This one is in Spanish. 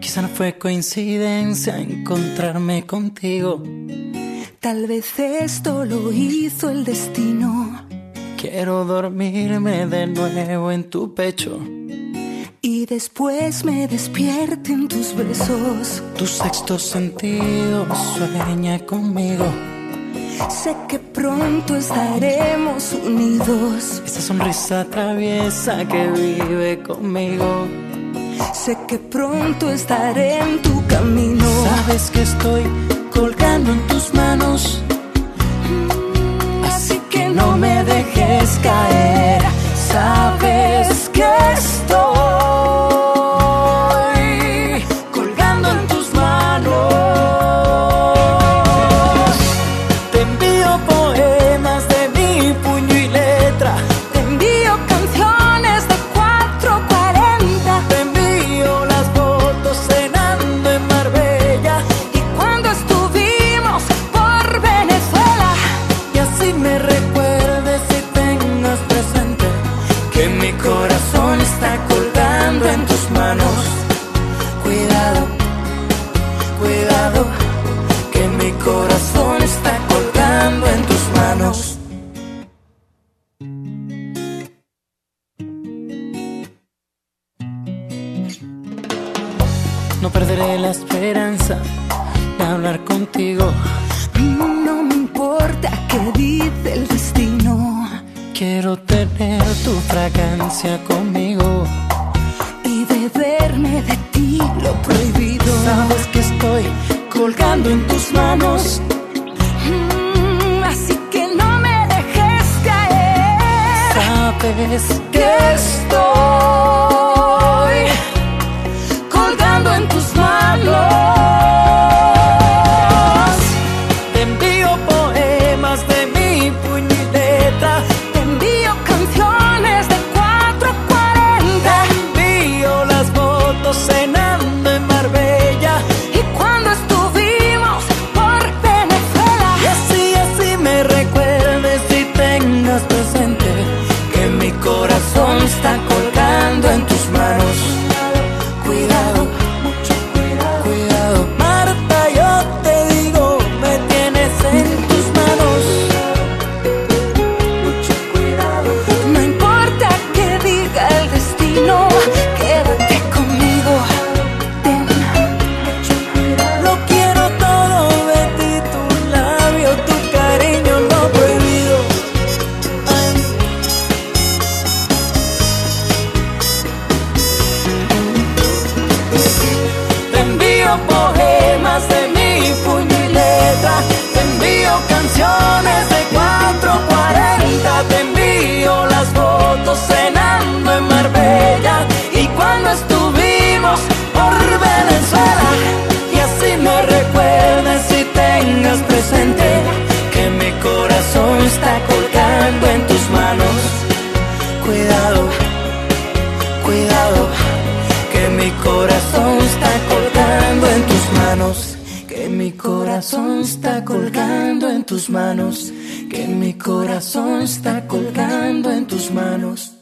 Quizá no fue coincidencia encontrarme contigo. Tal vez esto lo hizo el destino. Quiero dormirme de nuevo en tu pecho. Y después me despierten tus besos. Tu sexto sentido sueña conmigo. Sé que pronto estaremos unidos. Esa sonrisa traviesa que vive conmigo. Sé que pronto estaré en tu camino. Sabes que estoy colgando en tus manos. Corazón está colgando en tus manos. Cuidado, cuidado, que mi corazón está colgando en tus manos. No perderé la esperanza de hablar contigo. Quiero tener tu fragancia conmigo. Y beberme de ti lo prohibido. Sabes que estoy colgando en tus manos. Mm, así que no me dejes caer. Sabes que estoy en tus manos. Cuidado, cuidado, que mi corazón está colgando en tus manos. Que mi corazón está colgando en tus manos. Que mi corazón está colgando en tus manos.